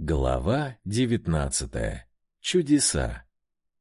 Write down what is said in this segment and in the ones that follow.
Глава 19. Чудеса.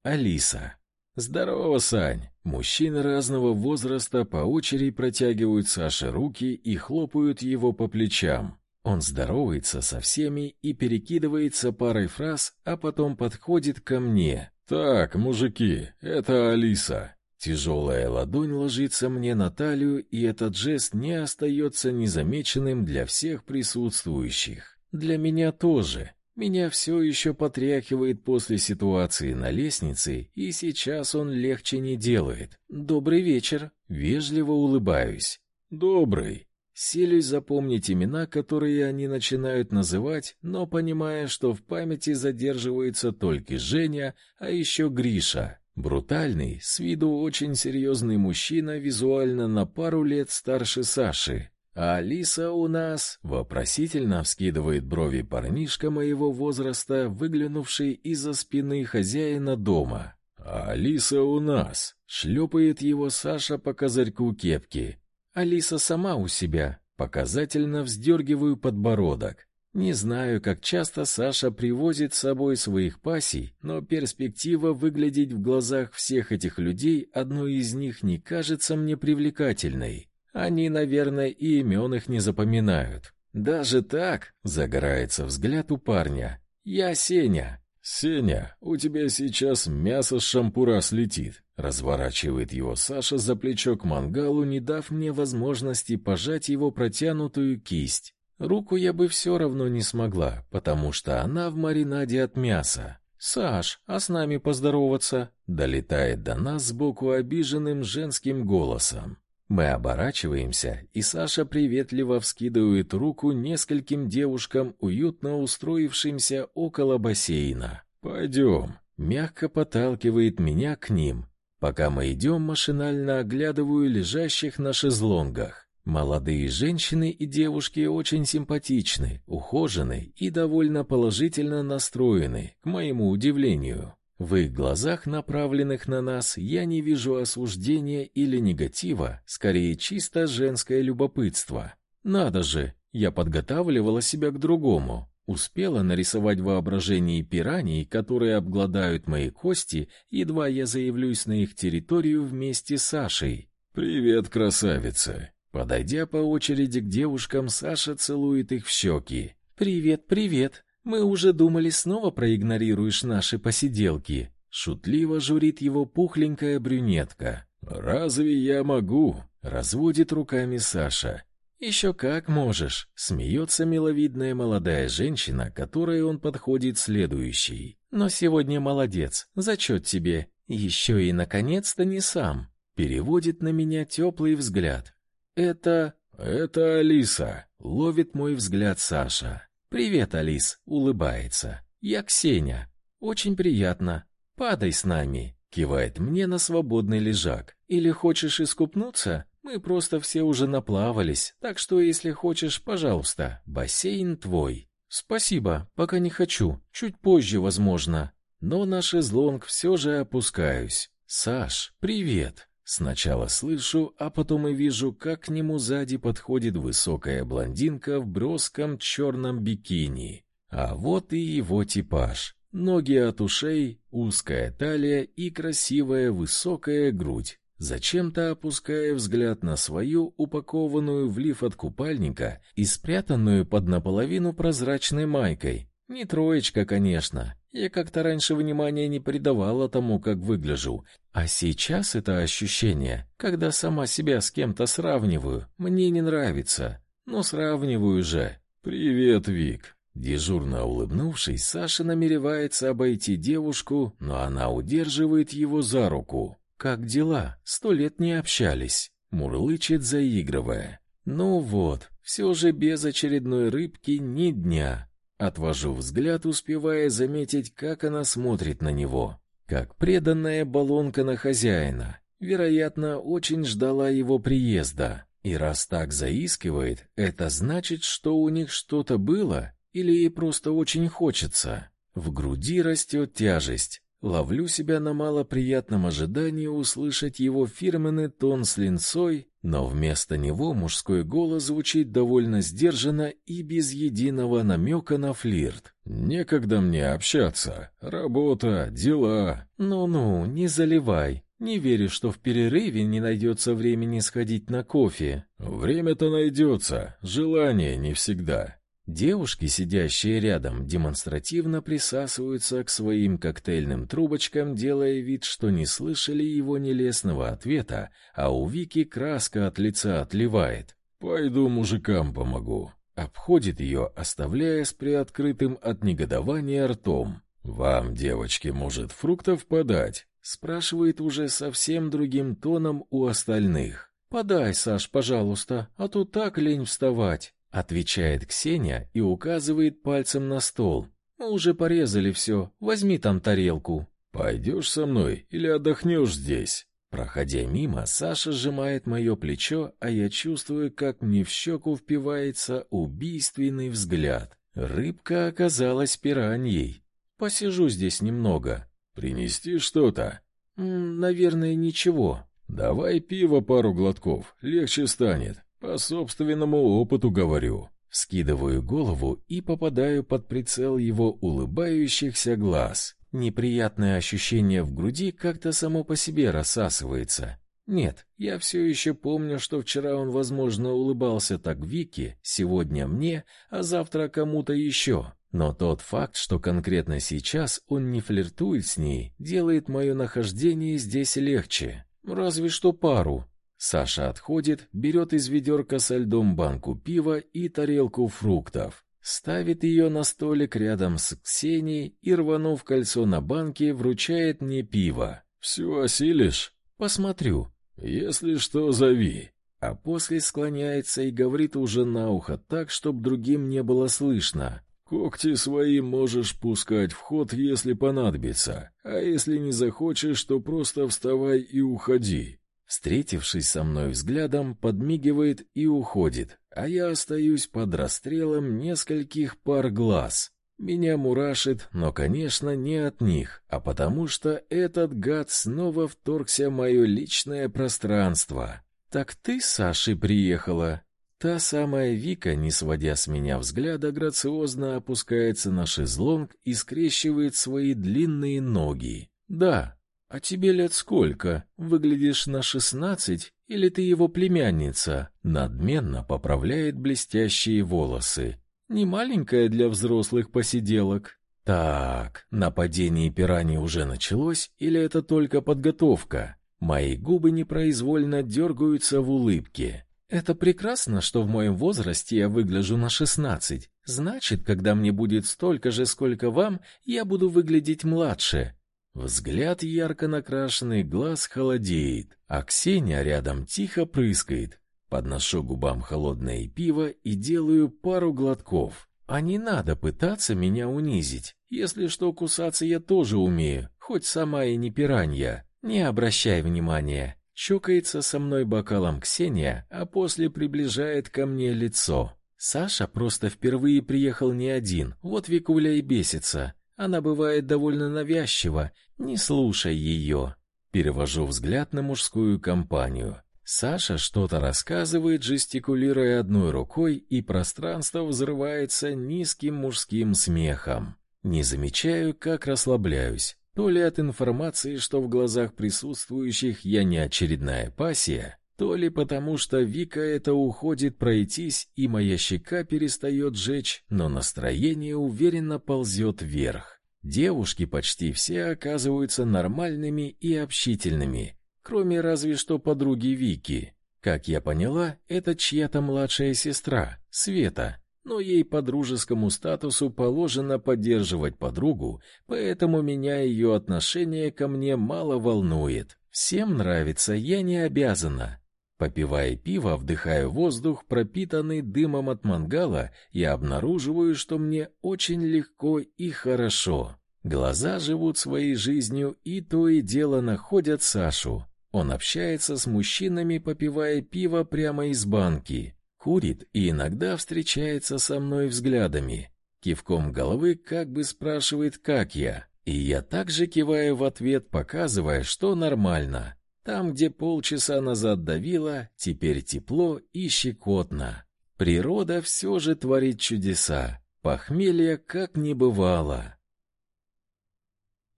Алиса. Здорово, Сань. Мужчины разного возраста по очереди протягивают Саше руки и хлопают его по плечам. Он здоровается со всеми и перекидывается парой фраз, а потом подходит ко мне. Так, мужики, это Алиса. Тяжелая ладонь ложится мне на талию, и этот жест не остается незамеченным для всех присутствующих. Для меня тоже. Меня все еще потряхивает после ситуации на лестнице, и сейчас он легче не делает. Добрый вечер, вежливо улыбаюсь. Добрый. Селюсь запомнить имена, которые они начинают называть, но понимая, что в памяти задерживается только Женя, а еще Гриша. Брутальный, с виду очень серьезный мужчина, визуально на пару лет старше Саши. А Алиса у нас вопросительно вскидывает брови парнишка моего возраста, выглянувший из-за спины хозяина дома. А Алиса у нас шлепает его Саша по козырьку кепки. Алиса сама у себя. Показательно вздергиваю подбородок. Не знаю, как часто Саша привозит с собой своих пассий, но перспектива выглядеть в глазах всех этих людей одной из них не кажется мне привлекательной. Они, наверное, и имен их не запоминают. Даже так загорается взгляд у парня. Я Сеня. Сеня, у тебя сейчас мясо с шампура слетит. Разворачивает его Саша за плечо к мангалу, не дав мне возможности пожать его протянутую кисть. Руку я бы все равно не смогла, потому что она в маринаде от мяса. Саш, а с нами поздороваться? Долетает до нас сбоку обиженным женским голосом. Мы оборачиваемся, и Саша приветливо вскидывает руку нескольким девушкам, уютно устроившимся около бассейна. «Пойдем», мягко подталкивает меня к ним. Пока мы идем, машинально оглядываю лежащих на шезлонгах. Молодые женщины и девушки очень симпатичны, ухожены и довольно положительно настроены, к моему удивлению. В их глазах, направленных на нас, я не вижу осуждения или негатива, скорее чисто женское любопытство. Надо же, я подготавливала себя к другому. Успела нарисовать воображение пираний, которые обгладают мои кости, едва я заявлюсь на их территорию вместе с Сашей. «Привет, красавица!» Подойдя по очереди к девушкам, Саша целует их в щеки. «Привет, привет!» Мы уже думали, снова проигнорируешь наши посиделки. Шутливо журит его пухленькая брюнетка. Разве я могу? Разводит руками Саша. «Еще как можешь, смеется миловидная молодая женщина, которой он подходит следующий. Но сегодня молодец, зачет тебе. Еще и наконец-то не сам. Переводит на меня теплый взгляд. Это это Алиса. Ловит мой взгляд Саша. «Привет, Алис», — улыбается. «Я Ксения. Очень приятно. Падай с нами», — кивает мне на свободный лежак. «Или хочешь искупнуться? Мы просто все уже наплавались, так что если хочешь, пожалуйста, бассейн твой». «Спасибо, пока не хочу. Чуть позже, возможно». Но на шезлонг все же опускаюсь. «Саш, привет!» Сначала слышу, а потом и вижу, как к нему сзади подходит высокая блондинка в броском черном бикини. А вот и его типаж. Ноги от ушей, узкая талия и красивая высокая грудь. Зачем-то опуская взгляд на свою упакованную в лиф от купальника и спрятанную под наполовину прозрачной майкой. Не троечка, конечно. Я как-то раньше внимания не придавала тому, как выгляжу, а сейчас это ощущение, когда сама себя с кем-то сравниваю, мне не нравится. Но сравниваю же. Привет, Вик. Дежурно улыбнувшись, Саша намеревается обойти девушку, но она удерживает его за руку. Как дела? Сто лет не общались, мурлычет, заигрывая. Ну вот, все же без очередной рыбки ни дня. Отвожу взгляд, успевая заметить, как она смотрит на него, как преданная баллонка на хозяина. Вероятно, очень ждала его приезда. И раз так заискивает, это значит, что у них что-то было или ей просто очень хочется. В груди растет тяжесть. Ловлю себя на малоприятном ожидании услышать его фирменный тон с линцой, но вместо него мужской голос звучит довольно сдержанно и без единого намека на флирт. «Некогда мне общаться. Работа, дела». «Ну-ну, не заливай. Не верю, что в перерыве не найдется времени сходить на кофе». «Время-то найдется. Желание не всегда. Девушки, сидящие рядом, демонстративно присасываются к своим коктейльным трубочкам, делая вид, что не слышали его нелестного ответа, а у Вики краска от лица отливает. «Пойду мужикам помогу». Обходит ее, оставляя с приоткрытым от негодования ртом. «Вам, девочки, может, фруктов подать?» Спрашивает уже совсем другим тоном у остальных. «Подай, Саш, пожалуйста, а то так лень вставать». Отвечает Ксения и указывает пальцем на стол. Мы уже порезали все. Возьми там тарелку. Пойдешь со мной или отдохнешь здесь? Проходя мимо, Саша сжимает мое плечо, а я чувствую, как мне в щеку впивается убийственный взгляд. Рыбка оказалась пираньей. Посижу здесь немного. Принести что-то? Наверное, ничего. Давай пиво пару глотков, легче станет. По собственному опыту говорю. Скидываю голову и попадаю под прицел его улыбающихся глаз. Неприятное ощущение в груди как-то само по себе рассасывается. Нет, я все еще помню, что вчера он, возможно, улыбался так Вике, сегодня мне, а завтра кому-то еще. Но тот факт, что конкретно сейчас он не флиртует с ней, делает мое нахождение здесь легче. Разве что пару, Саша отходит, берет из ведерка со льдом банку пива и тарелку фруктов, ставит ее на столик рядом с Ксенией и, рванув кольцо на банке, вручает мне пиво. «Все осилишь?» «Посмотрю. Если что, зови». А после склоняется и говорит уже на ухо так, чтобы другим не было слышно. «Когти свои можешь пускать в ход, если понадобится, а если не захочешь, то просто вставай и уходи. Встретившись со мной взглядом, подмигивает и уходит, а я остаюсь под расстрелом нескольких пар глаз. Меня мурашит, но, конечно, не от них, а потому что этот гад снова вторгся в мое личное пространство. «Так ты, Саши, приехала?» Та самая Вика, не сводя с меня взгляда, грациозно опускается на шезлонг и скрещивает свои длинные ноги. «Да, «А тебе лет сколько? Выглядишь на шестнадцать, или ты его племянница?» Надменно поправляет блестящие волосы. «Не маленькая для взрослых посиделок». «Так, нападение пираний уже началось, или это только подготовка?» Мои губы непроизвольно дергаются в улыбке. «Это прекрасно, что в моем возрасте я выгляжу на шестнадцать. Значит, когда мне будет столько же, сколько вам, я буду выглядеть младше. Взгляд ярко накрашенный глаз холодеет, а Ксения рядом тихо прыскает. Подношу губам холодное пиво и делаю пару глотков. А не надо пытаться меня унизить. Если что, кусаться я тоже умею, хоть сама и не пиранья. Не обращай внимания. Чокается со мной бокалом Ксения, а после приближает ко мне лицо. Саша просто впервые приехал не один, вот Викуля и бесится. Она бывает довольно навязчива, не слушай ее. Перевожу взгляд на мужскую компанию. Саша что-то рассказывает, жестикулируя одной рукой, и пространство взрывается низким мужским смехом. Не замечаю, как расслабляюсь. То ли от информации, что в глазах присутствующих я не очередная пассия, то ли потому, что Вика это уходит пройтись, и моя щека перестает жечь, но настроение уверенно ползет вверх. Девушки почти все оказываются нормальными и общительными, кроме разве что подруги Вики. Как я поняла, это чья-то младшая сестра, Света, но ей по дружескому статусу положено поддерживать подругу, поэтому меня ее отношение ко мне мало волнует. Всем нравится, я не обязана. Попивая пиво, вдыхаю воздух, пропитанный дымом от мангала, и обнаруживаю, что мне очень легко и хорошо. Глаза живут своей жизнью и то и дело находят Сашу. Он общается с мужчинами, попивая пиво прямо из банки, курит и иногда встречается со мной взглядами. Кивком головы как бы спрашивает, как я. И я также киваю в ответ, показывая, что нормально. Там, где полчаса назад давило, теперь тепло и щекотно. Природа все же творит чудеса. Похмелья как не бывало.